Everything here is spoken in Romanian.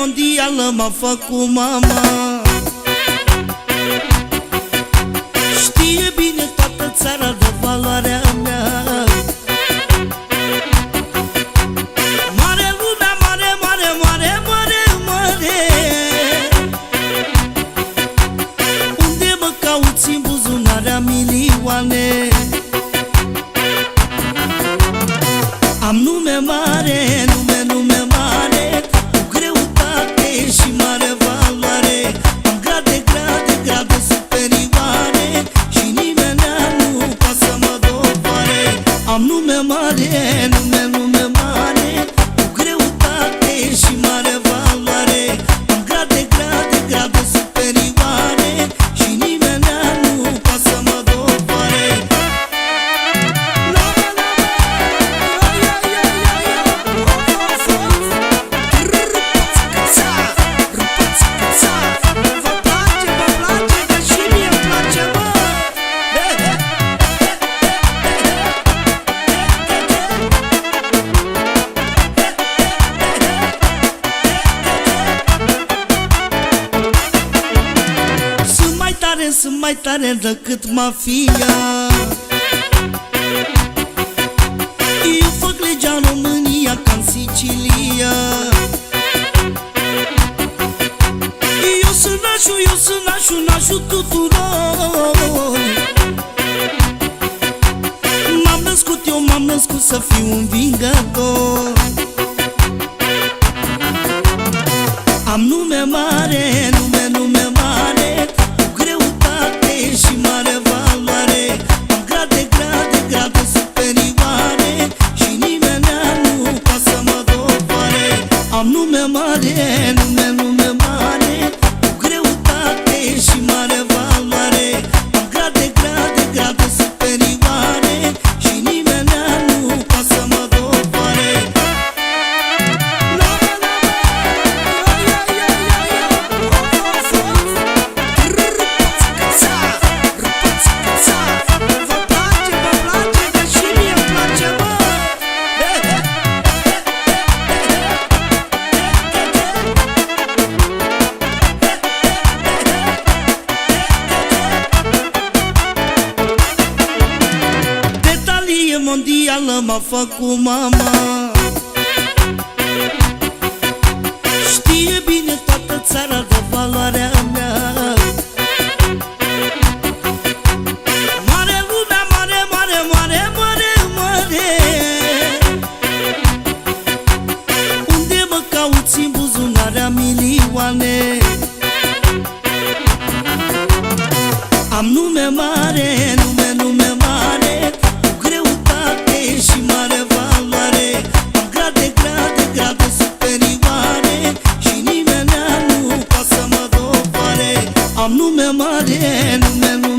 mondială m-a făcut mama Am nume mare, nume, nume mare Cu greutate și mare valoare Am grade, grade, grade superioare Și nimeni nu poate să mă doboare Am nume mare, tare, sunt mai tare decât mafia. Eu fac legea în România ca în Sicilia. Eu sunt nașul, eu sunt nașul, nașul tuturor. M-am născut, eu m-am născut să fiu un vingător. Am nume mare, Am nume mare, nume, mondială m-a făcut mama. Știe bine toată țara de valoarea mea. Mare lumea, mare, mare, mare, mare, mare. Unde mă cauți în buzunarea milioane? Am nume mare, nume, nume mare yenmem